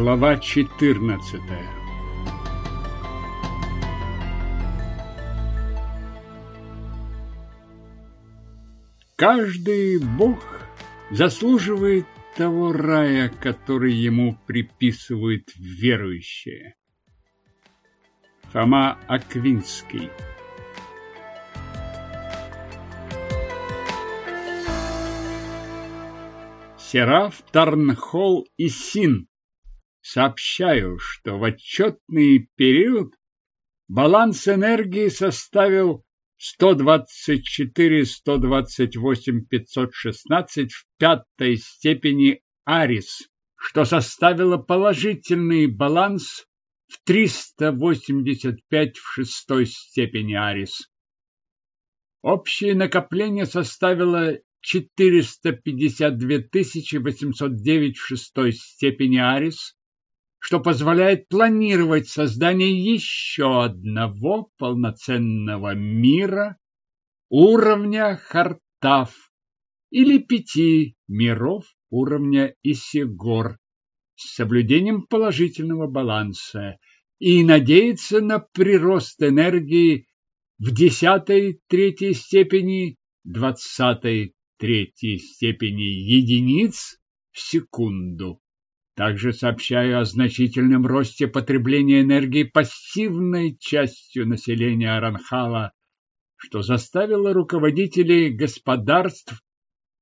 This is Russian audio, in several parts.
Глава 14 Каждый бог заслуживает того рая, который ему приписывают верующие. Фома Аквинский Сераф, Тарнхол и Син. Сообщаю, что в отчетный период баланс энергии составил 124, 128, 516 в пятой степени Арис, что составило положительный баланс в 385 в шестой степени Арис. Общее накопление составило 452 809 в шестой степени Арис, что позволяет планировать создание еще одного полноценного мира уровня Хартав или пяти миров уровня Исигор с соблюдением положительного баланса и надеяться на прирост энергии в десятой третьей степени, двадцатой третьей степени единиц в секунду. Также сообщаю о значительном росте потребления энергии пассивной частью населения Аранхала, что заставило руководителей господарств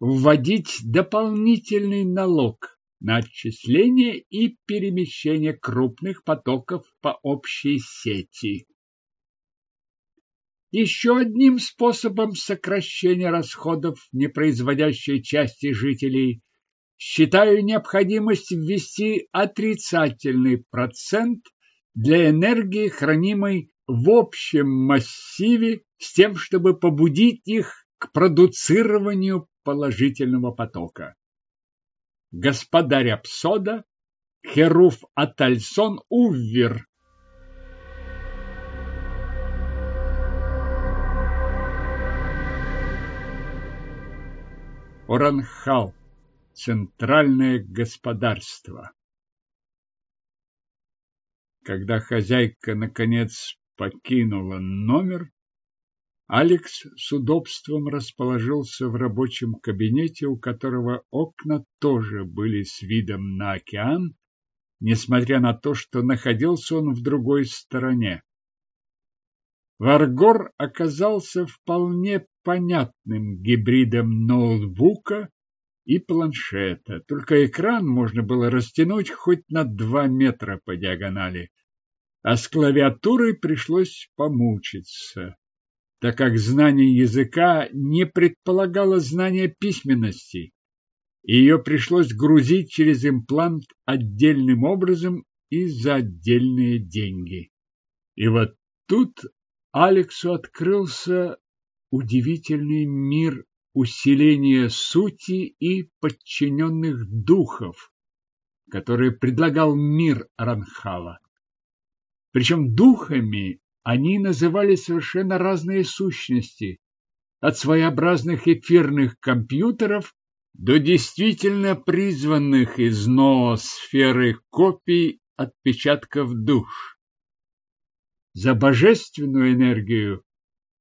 вводить дополнительный налог на отчисление и перемещение крупных потоков по общей сети. Еще одним способом сокращения расходов непроизводящей части жителей считаю необходимость ввести отрицательный процент для энергии, хранимой в общем массиве, с тем, чтобы побудить их к продуцированию положительного потока. Господарь Апсода, Херуф Атальсон Уввер Оранхал. Центральное господарство. Когда хозяйка, наконец, покинула номер, Алекс с удобством расположился в рабочем кабинете, у которого окна тоже были с видом на океан, несмотря на то, что находился он в другой стороне. Варгор оказался вполне понятным гибридом ноутбука и планшета, только экран можно было растянуть хоть на два метра по диагонали, а с клавиатурой пришлось помучиться, так как знание языка не предполагало знания письменности, ее пришлось грузить через имплант отдельным образом и за отдельные деньги. И вот тут Алексу открылся удивительный мир усиления сути и подчиненных духов, который предлагал мир Ранхала. Причем духами они называли совершенно разные сущности, от своеобразных эфирных компьютеров до действительно призванных из ноосферы копий отпечатков душ. За божественную энергию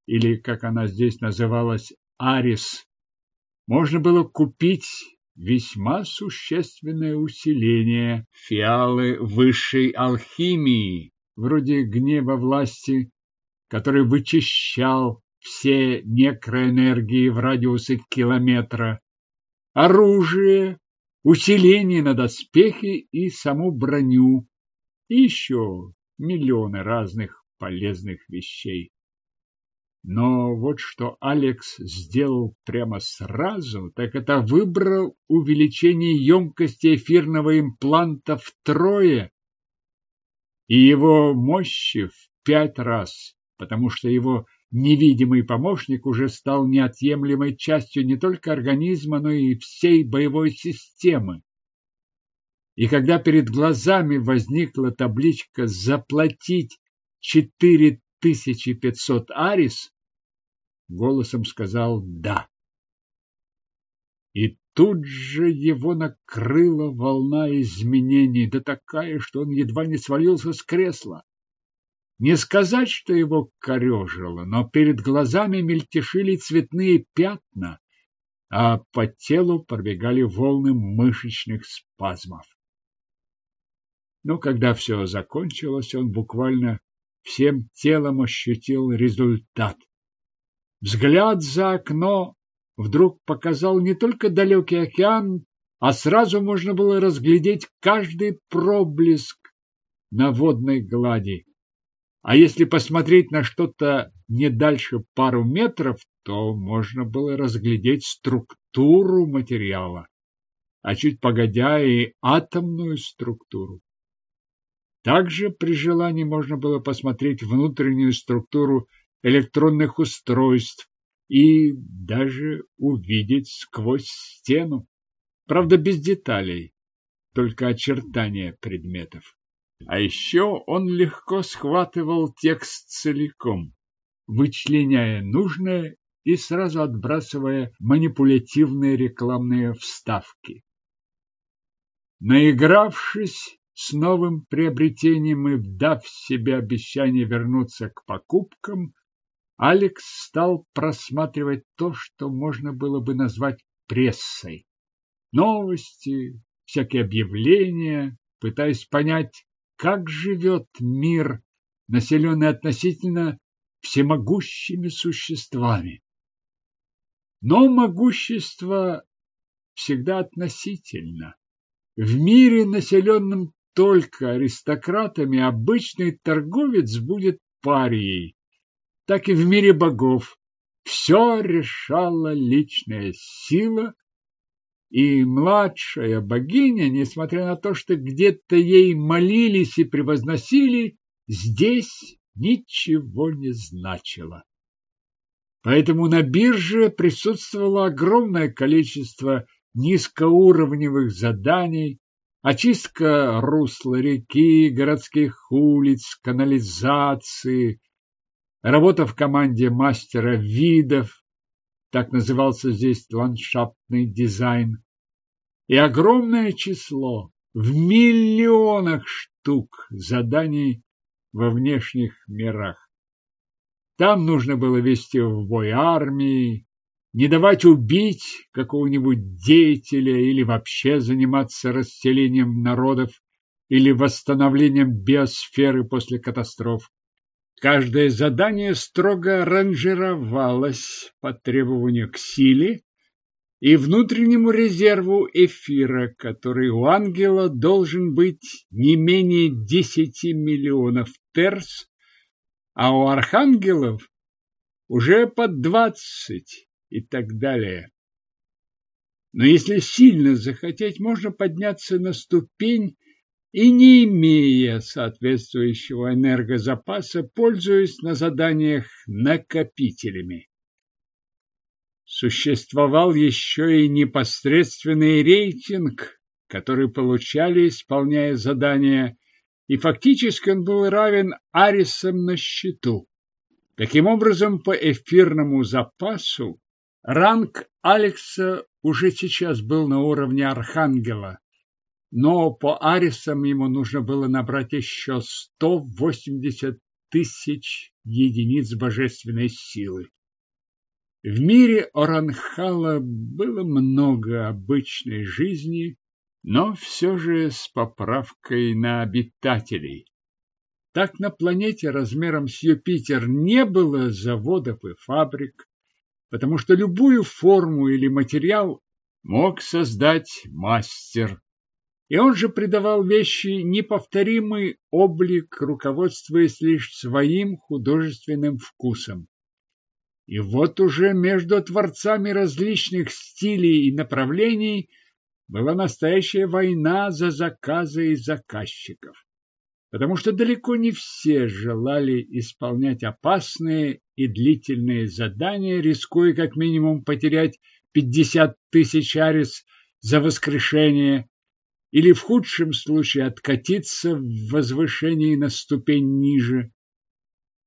или, как она здесь называлась, Арис, можно было купить весьма существенное усиление. Фиалы высшей алхимии, вроде гнева власти, который вычищал все некроэнергии в радиусе километра, оружие, усиление на доспехи и саму броню, и еще миллионы разных полезных вещей. Но вот что Алекс сделал прямо сразу, так это выбрал увеличение емкости эфирного импланта втрое и его мощи в пять раз, потому что его невидимый помощник уже стал неотъемлемой частью не только организма, но и всей боевой системы. И когда перед глазами возникла табличка «Заплатить 4500 арис», голосом сказал «да». И тут же его накрыла волна изменений, да такая, что он едва не свалился с кресла. Не сказать, что его корежило, но перед глазами мельтешили цветные пятна, а по телу пробегали волны мышечных спазмов. Но когда все закончилось, он буквально всем телом ощутил результат. Взгляд за окно вдруг показал не только далекий океан, а сразу можно было разглядеть каждый проблеск на водной глади. А если посмотреть на что-то не дальше пару метров, то можно было разглядеть структуру материала, а чуть погодя и атомную структуру. Также при желании можно было посмотреть внутреннюю структуру электронных устройств и даже увидеть сквозь стену. Правда, без деталей, только очертания предметов. А еще он легко схватывал текст целиком, вычленяя нужное и сразу отбрасывая манипулятивные рекламные вставки. Наигравшись с новым приобретением и дав себе обещание вернуться к покупкам, Алекс стал просматривать то, что можно было бы назвать прессой. Новости, всякие объявления, пытаясь понять, как живет мир, населенный относительно всемогущими существами. Но могущество всегда относительно. В мире, населенном только аристократами, обычный торговец будет парией. Так и в мире богов все решала личная сила, и младшая богиня, несмотря на то, что где-то ей молились и превозносили, здесь ничего не значила. Поэтому на бирже присутствовало огромное количество низкоуровневых заданий, очистка русла реки, городских улиц, канализации, работа в команде мастера видов, так назывался здесь ландшафтный дизайн, и огромное число, в миллионах штук заданий во внешних мирах. Там нужно было вести в бой армии, не давать убить какого-нибудь деятеля или вообще заниматься расселением народов или восстановлением биосферы после катастроф. Каждое задание строго ранжировалось по требованию к силе и внутреннему резерву эфира, который у ангела должен быть не менее 10 миллионов терс, а у архангелов уже под 20 и так далее. Но если сильно захотеть, можно подняться на ступень и не имея соответствующего энергозапаса, пользуясь на заданиях накопителями. Существовал еще и непосредственный рейтинг, который получали, исполняя задания, и фактически он был равен арисам на счету. Таким образом, по эфирному запасу ранг Алекса уже сейчас был на уровне архангела, но по арисам ему нужно было набрать еще 180 тысяч единиц божественной силы. В мире Оранхала было много обычной жизни, но все же с поправкой на обитателей. Так на планете размером с Юпитер не было заводов и фабрик, потому что любую форму или материал мог создать мастер. И он же придавал вещи неповторимый облик, руководствуясь лишь своим художественным вкусом. И вот уже между творцами различных стилей и направлений была настоящая война за заказы и заказчиков, потому что далеко не все желали исполнять опасные и длительные задания, рискуя как минимум потерять 50 тысяч арис за воскрешение или в худшем случае откатиться в возвышении на ступень ниже.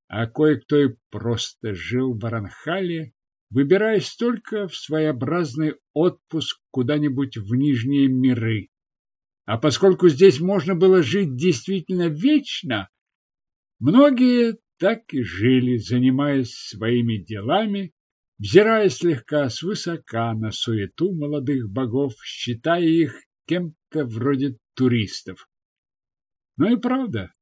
А кое-кто и просто жил в Аранхале выбираясь только в своеобразный отпуск куда-нибудь в нижние миры. А поскольку здесь можно было жить действительно вечно, многие так и жили, занимаясь своими делами, взирая слегка свысока на суету молодых богов, считая их кем-то вроде туристов. Ну и правда,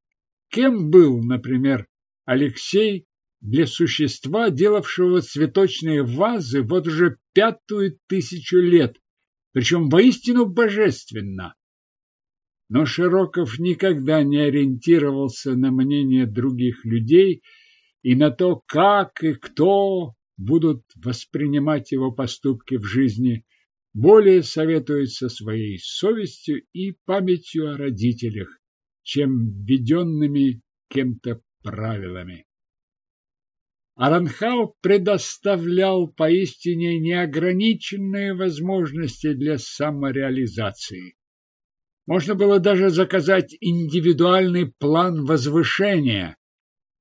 кем был, например, Алексей для существа, делавшего цветочные вазы вот уже пятую тысячу лет, причем воистину божественно. Но Широков никогда не ориентировался на мнение других людей и на то, как и кто будут воспринимать его поступки в жизни, более советуется своей совестью и памятью о родителях, чем введенными кем-то правилами. Аранхау предоставлял поистине неограниченные возможности для самореализации. Можно было даже заказать индивидуальный план возвышения,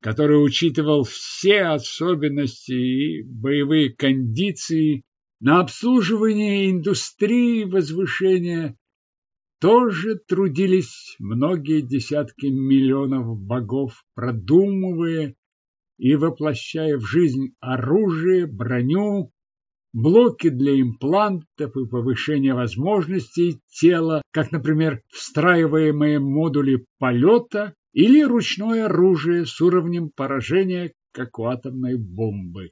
который учитывал все особенности и боевые кондиции на обслуживание индустрии возвышения тоже трудились многие десятки миллионов богов, продумывая и воплощая в жизнь оружие, броню, блоки для имплантов и повышения возможностей тела, как, например, встраиваемые модули полета или ручное оружие с уровнем поражения, как у атомной бомбы.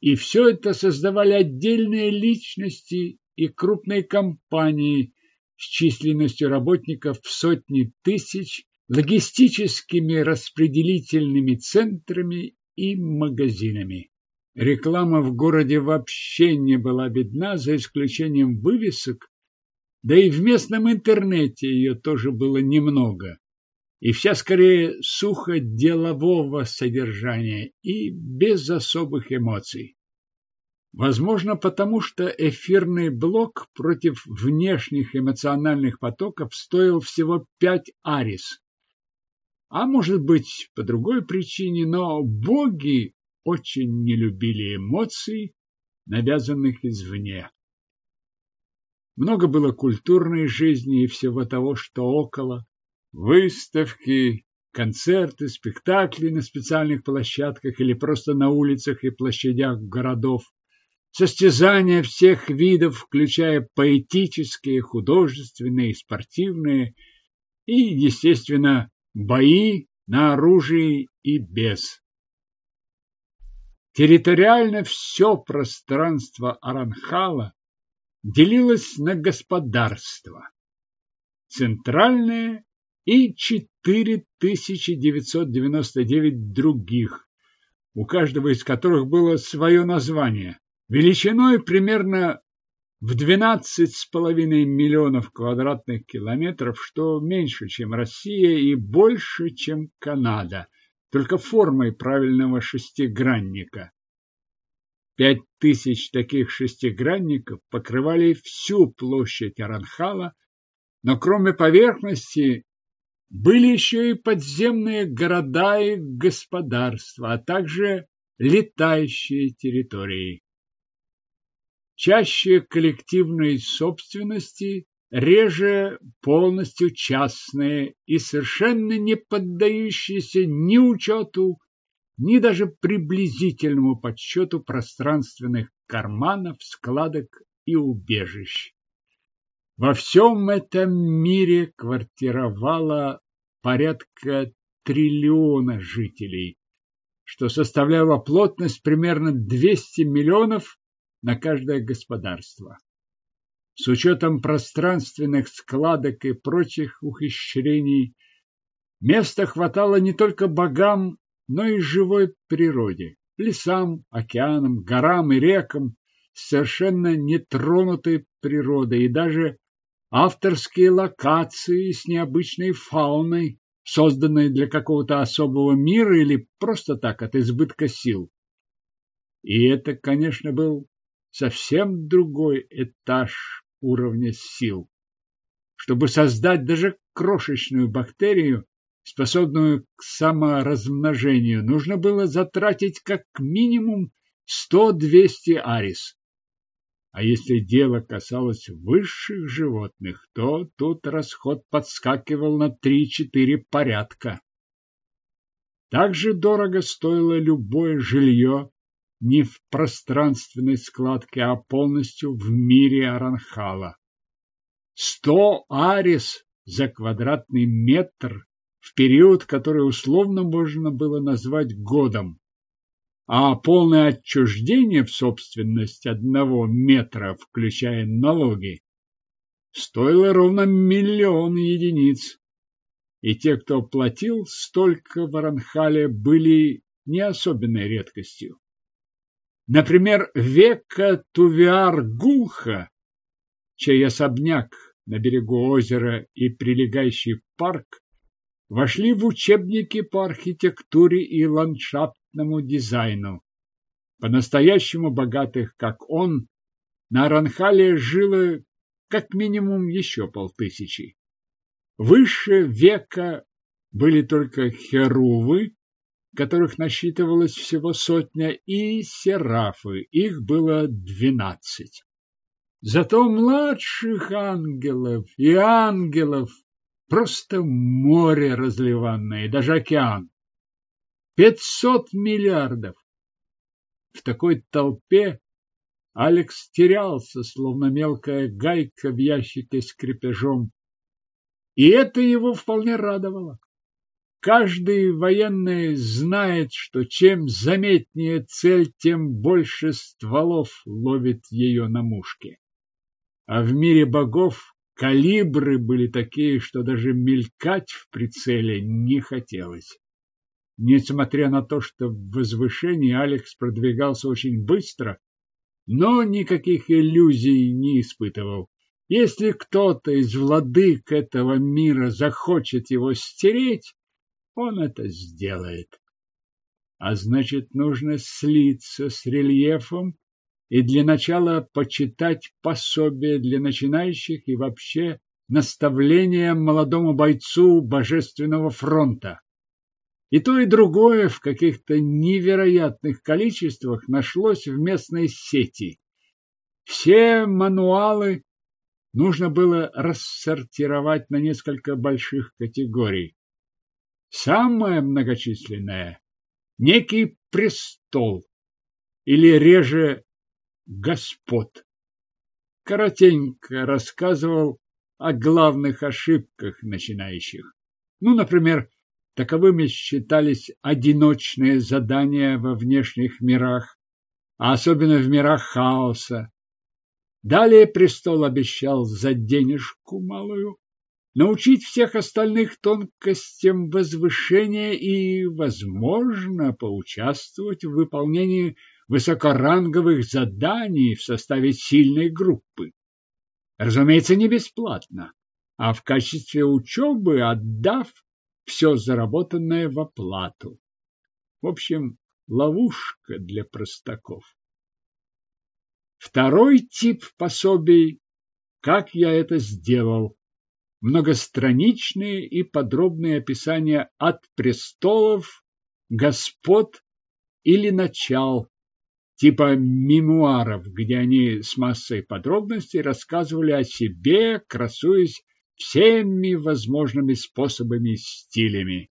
И все это создавали отдельные личности и крупные компании с численностью работников в сотни тысяч, логистическими распределительными центрами и магазинами. Реклама в городе вообще не была видна, за исключением вывесок, да и в местном интернете ее тоже было немного. И вся скорее сухо делового содержания и без особых эмоций. Возможно, потому что эфирный блок против внешних эмоциональных потоков стоил всего 5 арис. А может быть, по другой причине, но боги очень не любили эмоций, навязанных извне. Много было культурной жизни и всего того, что около. Выставки, концерты, спектакли на специальных площадках или просто на улицах и площадях городов. Состязания всех видов, включая поэтические, художественные, спортивные и, естественно, бои на оружии и без. Территориально все пространство Аранхала делилось на господарства. Центральное и 4999 других, у каждого из которых было свое название, величиной примерно в 12,5 миллионов квадратных километров, что меньше, чем Россия и больше, чем Канада – только формой правильного шестигранника. Пять тысяч таких шестигранников покрывали всю площадь Аранхала, но кроме поверхности были еще и подземные города и господарства, а также летающие территории. Чаще коллективной собственности реже полностью частные и совершенно не поддающиеся ни учету, ни даже приблизительному подсчету пространственных карманов, складок и убежищ. Во всем этом мире квартировало порядка триллиона жителей, что составляло плотность примерно 200 миллионов на каждое господарство. С учетом пространственных складок и прочих ухищрений, места хватало не только богам, но и живой природе, лесам, океанам, горам и рекам, совершенно нетронутой природой и даже авторские локации с необычной фауной, созданной для какого-то особого мира или просто так от избытка сил. И это, конечно, был совсем другой этаж уровня сил. Чтобы создать даже крошечную бактерию, способную к саморазмножению, нужно было затратить как минимум сто-двести арис. А если дело касалось высших животных, то тут расход подскакивал на три-четыре порядка. Также дорого стоило любое жилье не в пространственной складке, а полностью в мире Аранхала. Сто арис за квадратный метр в период, который условно можно было назвать годом а полное отчуждение в собственность одного метра, включая налоги, стоило ровно миллион единиц. И те, кто платил столько в Аранхале, были не особенной редкостью. Например, Века Тувиар Гулха, чей особняк на берегу озера и прилегающий парк вошли в учебники по архитектуре и ландшафтному дизайну. По-настоящему богатых, как он, на Аранхале жило как минимум еще полтысячи. Выше века были только херувы, которых насчитывалось всего сотня, и серафы, их было двенадцать. Зато младших ангелов и ангелов Просто море разливанное, даже океан. Пятьсот миллиардов. В такой толпе Алекс терялся, словно мелкая гайка в ящике с крепежом. И это его вполне радовало. Каждый военный знает, что чем заметнее цель, тем больше стволов ловит ее на мушке. А в мире богов Калибры были такие, что даже мелькать в прицеле не хотелось. Несмотря на то, что в возвышении Алекс продвигался очень быстро, но никаких иллюзий не испытывал. Если кто-то из владык этого мира захочет его стереть, он это сделает. А значит, нужно слиться с рельефом и для начала почитать пособие для начинающих и вообще наставление молодому бойцу Божественного фронта. И то, и другое в каких-то невероятных количествах нашлось в местной сети. Все мануалы нужно было рассортировать на несколько больших категорий. Самая многочисленная – некий престол, или реже господ. Коротенько рассказывал о главных ошибках начинающих. Ну, например, таковыми считались одиночные задания во внешних мирах, а особенно в мирах хаоса. Далее престол обещал за денежку малую научить всех остальных тонкостям возвышения и, возможно, поучаствовать в выполнении высокоранговых заданий в составе сильной группы. Разумеется, не бесплатно, а в качестве учебы отдав все заработанное в оплату. В общем, ловушка для простаков. Второй тип пособий, как я это сделал, многостраничные и подробные описания от престолов, господ или начал типа мемуаров, где они с массой подробностей рассказывали о себе, красуясь всеми возможными способами и стилями.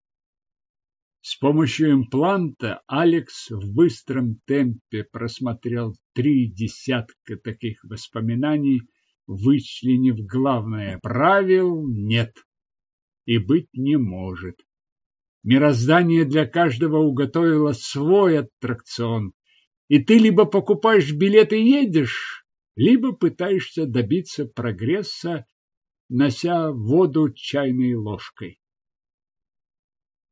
С помощью импланта Алекс в быстром темпе просмотрел три десятка таких воспоминаний, вычленив главное – правил нет и быть не может. Мироздание для каждого уготовило свой аттракцион, и ты либо покупаешь билет и едешь, либо пытаешься добиться прогресса, нося воду чайной ложкой.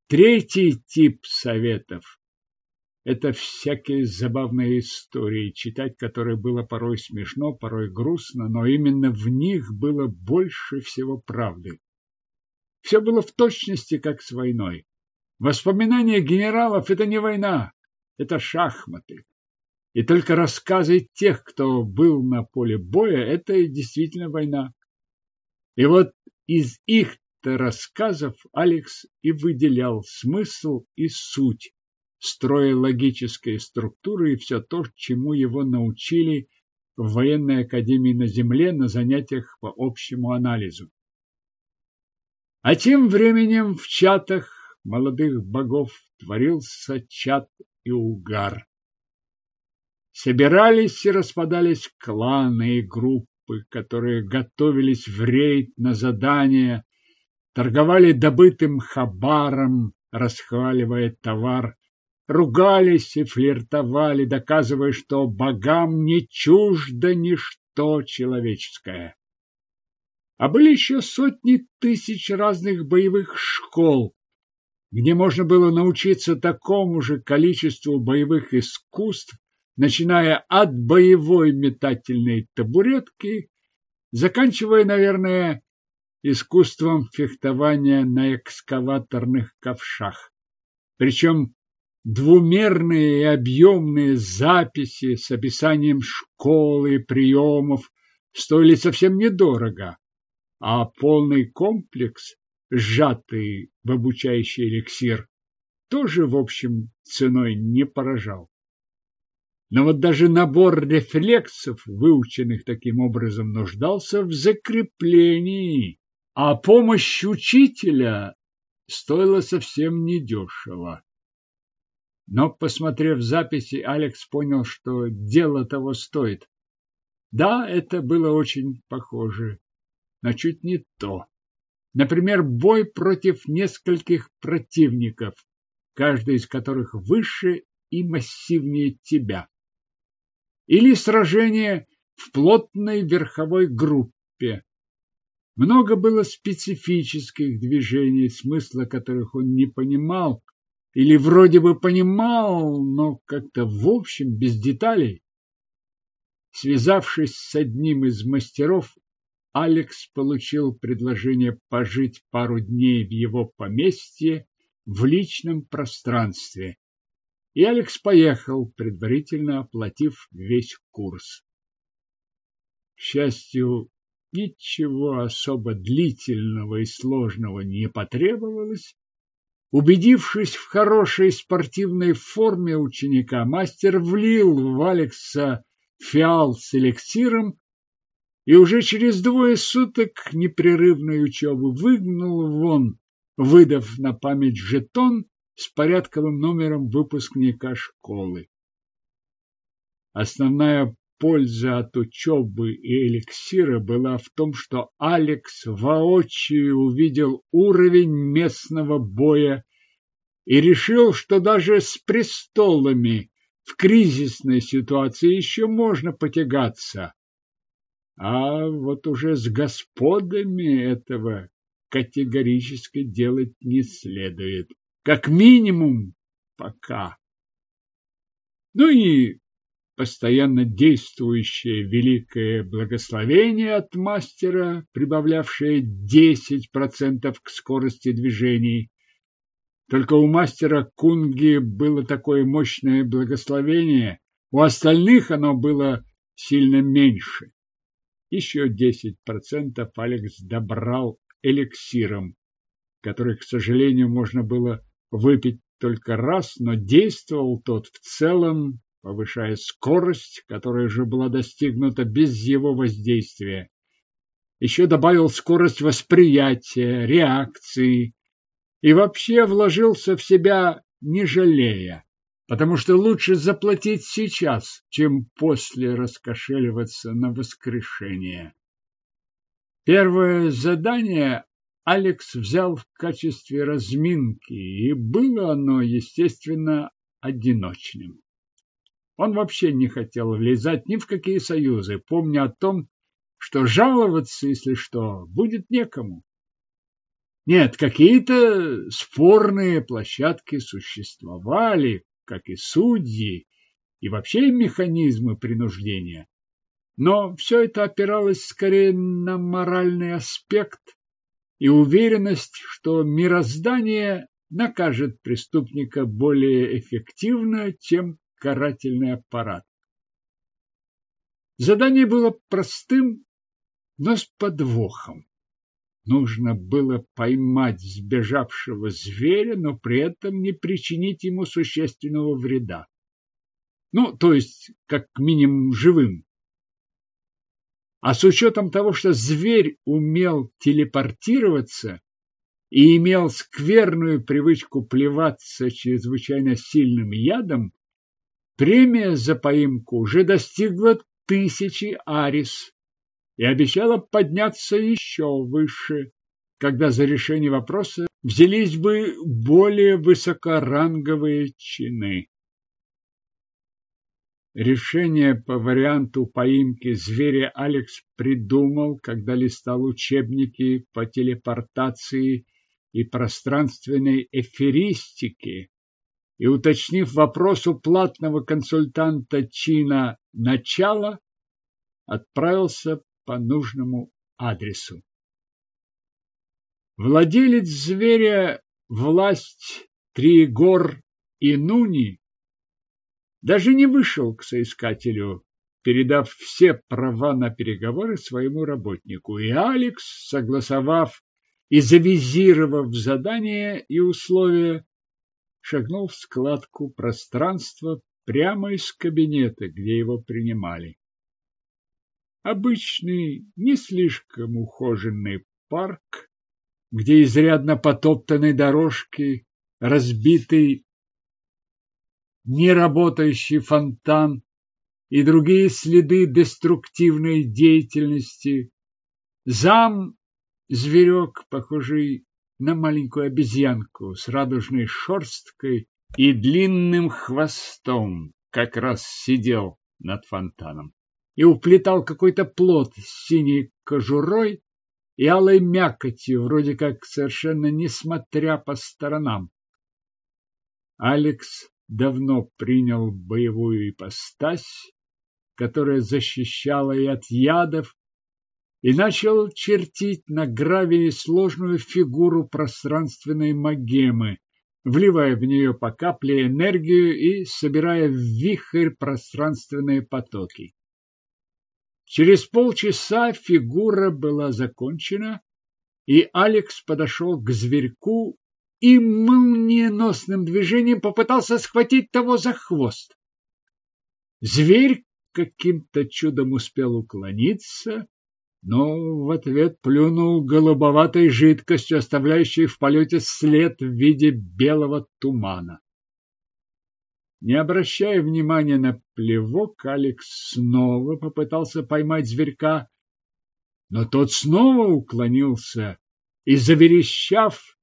Третий тип советов – это всякие забавные истории, читать которые было порой смешно, порой грустно, но именно в них было больше всего правды. Все было в точности, как с войной. Воспоминания генералов – это не война, это шахматы. И только рассказы тех, кто был на поле боя, это действительно война. И вот из их-то рассказов Алекс и выделял смысл и суть строя логические структуры и все то, чему его научили в военной академии на Земле на занятиях по общему анализу. А тем временем в чатах молодых богов творился чат и угар. Собирались и распадались кланы и группы, которые готовились в рейд на задание, торговали добытым хабаром, расхваливая товар, ругались и флиртовали, доказывая, что богам не чуждо ничто человеческое. А были еще сотни тысяч разных боевых школ, где можно было научиться такому же количеству боевых искусств, начиная от боевой метательной табуретки, заканчивая, наверное, искусством фехтования на экскаваторных ковшах. Причем двумерные и объемные записи с описанием школы приемов стоили совсем недорого, а полный комплекс, сжатый в обучающий эликсир, тоже, в общем, ценой не поражал. Но вот даже набор рефлексов, выученных таким образом, нуждался в закреплении, а помощь учителя стоила совсем недешево. Но, посмотрев записи, Алекс понял, что дело того стоит. Да, это было очень похоже, но чуть не то. Например, бой против нескольких противников, каждый из которых выше и массивнее тебя. Или сражение в плотной верховой группе. Много было специфических движений, смысла которых он не понимал, или вроде бы понимал, но как-то в общем, без деталей. Связавшись с одним из мастеров, Алекс получил предложение пожить пару дней в его поместье в личном пространстве. И Алекс поехал, предварительно оплатив весь курс. К счастью, ничего особо длительного и сложного не потребовалось, Убедившись в хорошей спортивной форме ученика, мастер влил в Алекса фиал с эликсиром и уже через двое суток непрерывной учебы выгнал вон, выдав на память жетон с порядковым номером выпускника школы. Основная польза от учебы и эликсира была в том, что Алекс воочию увидел уровень местного боя и решил, что даже с престолами в кризисной ситуации еще можно потягаться. А вот уже с господами этого категорически делать не следует. Как минимум пока. Ну и постоянно действующее великое благословение от мастера, прибавлявшее 10% к скорости движений. Только у мастера Кунги было такое мощное благословение, у остальных оно было сильно меньше. Еще 10% Алекс добрал эликсиром, который, к сожалению, можно было выпить только раз, но действовал тот в целом повышая скорость, которая же была достигнута без его воздействия. Еще добавил скорость восприятия, реакции и вообще вложился в себя не жалея, потому что лучше заплатить сейчас, чем после раскошеливаться на воскрешение. Первое задание Алекс взял в качестве разминки, и было оно, естественно, одиночным. Он вообще не хотел влезать ни в какие союзы, помня о том, что жаловаться, если что, будет некому. Нет, какие-то спорные площадки существовали, как и судьи, и вообще механизмы принуждения. Но все это опиралось скорее на моральный аспект и уверенность, что мироздание накажет преступника более эффективно, чем карательный аппарат. Задание было простым, но с подвохом. Нужно было поймать сбежавшего зверя, но при этом не причинить ему существенного вреда. Ну, то есть, как минимум, живым. А с учетом того, что зверь умел телепортироваться и имел скверную привычку плеваться чрезвычайно сильным ядом, премия за поимку уже достигла тысячи арис и обещала подняться еще выше, когда за решение вопроса взялись бы более высокоранговые чины. Решение по варианту поимки зверя Алекс придумал, когда листал учебники по телепортации и пространственной эфиристике, и, уточнив вопрос у платного консультанта Чина начала, отправился по нужному адресу. Владелец зверя, власть Тригор и Нуни, даже не вышел к соискателю, передав все права на переговоры своему работнику. И Алекс, согласовав и завизировав задание и условия, шагнул в складку пространства прямо из кабинета, где его принимали. Обычный, не слишком ухоженный парк, где изрядно потоптаны дорожки, разбитый неработающий фонтан и другие следы деструктивной деятельности. Зам – зверек, похожий на маленькую обезьянку с радужной шерсткой и длинным хвостом, как раз сидел над фонтаном и уплетал какой-то плод с синей кожурой и алой мякотью, вроде как совершенно несмотря по сторонам. Алекс давно принял боевую ипостась, которая защищала и от ядов, и начал чертить на гравии сложную фигуру пространственной магемы, вливая в нее по капле энергию и собирая в вихрь пространственные потоки. Через полчаса фигура была закончена, и Алекс подошел к зверьку и молниеносным движением попытался схватить того за хвост. Зверь каким-то чудом успел уклониться, но в ответ плюнул голубоватой жидкостью, оставляющей в полете след в виде белого тумана. Не обращая внимания на плевок, Алекс снова попытался поймать зверька, но тот снова уклонился и, заверещав,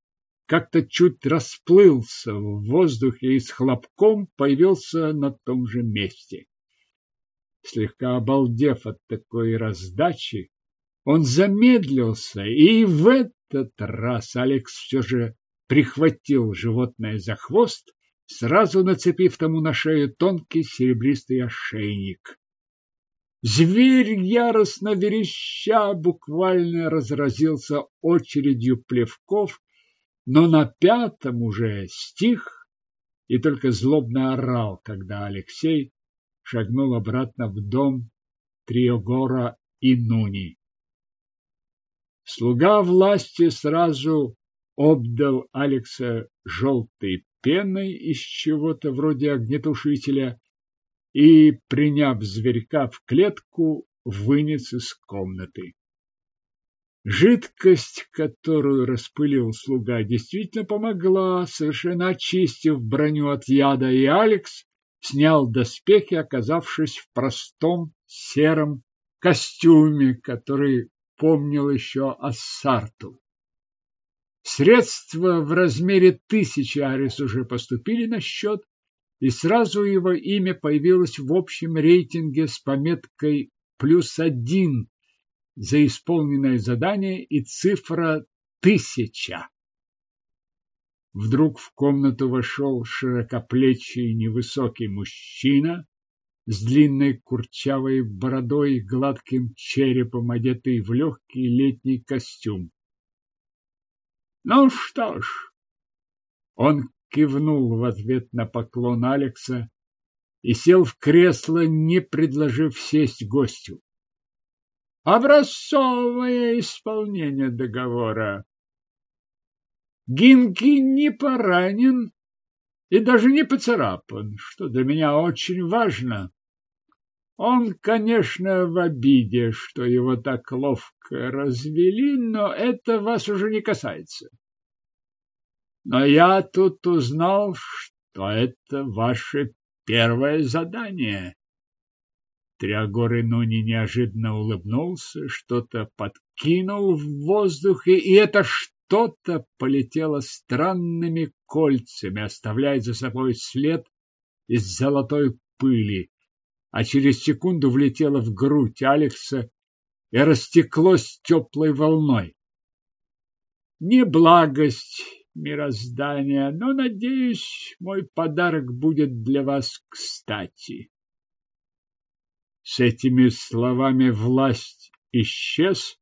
как-то чуть расплылся в воздухе и с хлопком появился на том же месте. Слегка обалдев от такой раздачи, он замедлился, и в этот раз Алекс все же прихватил животное за хвост сразу нацепив тому на шею тонкий серебристый ошейник. Зверь, яростно вереща, буквально разразился очередью плевков, но на пятом уже стих и только злобно орал, когда Алексей шагнул обратно в дом Триогора и Нуни. Слуга власти сразу обдал Алекса желтой пеной из чего-то вроде огнетушителя и, приняв зверька в клетку, вынес из комнаты. Жидкость, которую распылил слуга, действительно помогла, совершенно очистив броню от яда, и Алекс снял доспехи, оказавшись в простом сером костюме, который помнил еще Ассарту. Средства в размере тысячи арис уже поступили на счет, и сразу его имя появилось в общем рейтинге с пометкой «плюс один» за исполненное задание и цифра «тысяча». Вдруг в комнату вошел широкоплечий невысокий мужчина с длинной курчавой бородой и гладким черепом, одетый в легкий летний костюм. Ну что ж, он кивнул в ответ на поклон Алекса и сел в кресло, не предложив сесть гостю. Образцовое исполнение договора. Гинки не поранен и даже не поцарапан, что для меня очень важно. Он, конечно, в обиде, что его так ловко развели, но это вас уже не касается. Но я тут узнал, что это ваше первое задание. Трягор Инуни неожиданно улыбнулся, что-то подкинул в воздухе, и это что-то полетело странными кольцами, оставляя за собой след из золотой пыли а через секунду влетело в грудь Алекса и растеклось теплой волной. Не благость мироздания, но, надеюсь, мой подарок будет для вас кстати. С этими словами власть исчез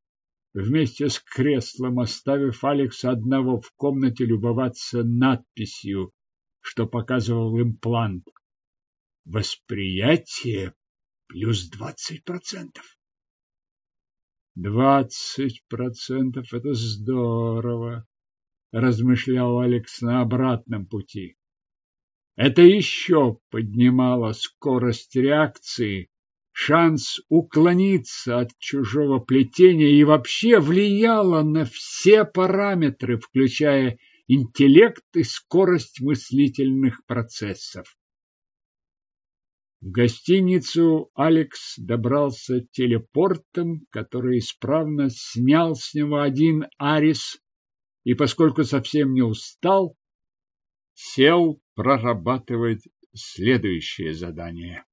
вместе с креслом, оставив Алекса одного в комнате любоваться надписью, что показывал имплант. Восприятие плюс двадцать процентов. Двадцать процентов – это здорово, размышлял Алекс на обратном пути. Это еще поднимало скорость реакции, шанс уклониться от чужого плетения и вообще влияло на все параметры, включая интеллект и скорость мыслительных процессов. В гостиницу Алекс добрался телепортом, который исправно снял с него один арис, и поскольку совсем не устал, сел прорабатывать следующее задание.